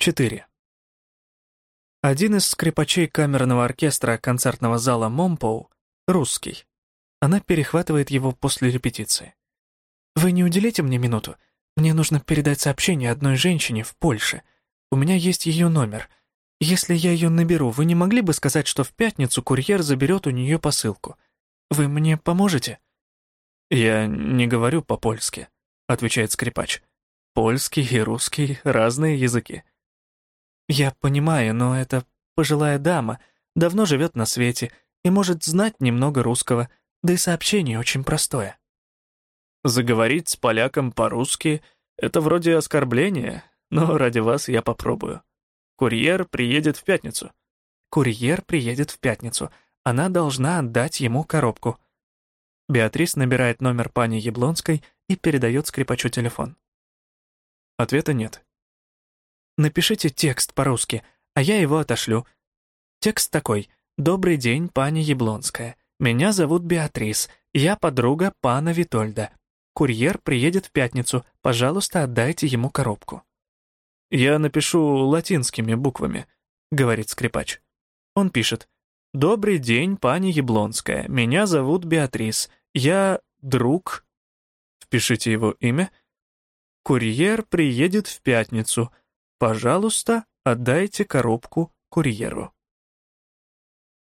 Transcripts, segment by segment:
4. Один из скрипачей камерного оркестра концертного зала Момпоу — русский. Она перехватывает его после репетиции. «Вы не уделите мне минуту? Мне нужно передать сообщение одной женщине в Польше. У меня есть ее номер. Если я ее наберу, вы не могли бы сказать, что в пятницу курьер заберет у нее посылку? Вы мне поможете?» «Я не говорю по-польски», — отвечает скрипач. «Польский и русский — разные языки». «Я понимаю, но это пожилая дама, давно живет на свете и может знать немного русского, да и сообщение очень простое». Заговорить с поляком по-русски — это вроде оскорбления, но ради вас я попробую. Курьер приедет в пятницу. Курьер приедет в пятницу. Она должна отдать ему коробку. Беатрис набирает номер пани Яблонской и передает скрипачу телефон. Ответа нет. Напишите текст по-русски, а я его отошлю. Текст такой. «Добрый день, пани Яблонская. Меня зовут Беатрис. Я подруга пана Витольда. Курьер приедет в пятницу. Пожалуйста, отдайте ему коробку». «Я напишу латинскими буквами», — говорит скрипач. Он пишет. «Добрый день, пани Яблонская. Меня зовут Беатрис. Я друг...» Впишите его имя. «Курьер приедет в пятницу. Пожалуйста, отдайте коробку курьеру.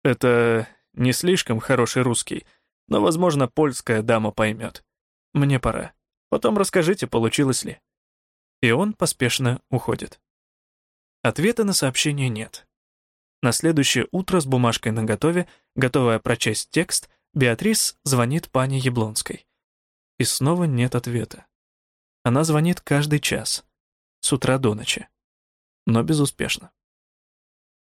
Это не слишком хороший русский, но, возможно, польская дама поймет. Мне пора. Потом расскажите, получилось ли. И он поспешно уходит. Ответа на сообщение нет. На следующее утро с бумажкой наготове, готовая прочесть текст, Беатрис звонит пане Яблонской. И снова нет ответа. Она звонит каждый час, с утра до ночи но безуспешно.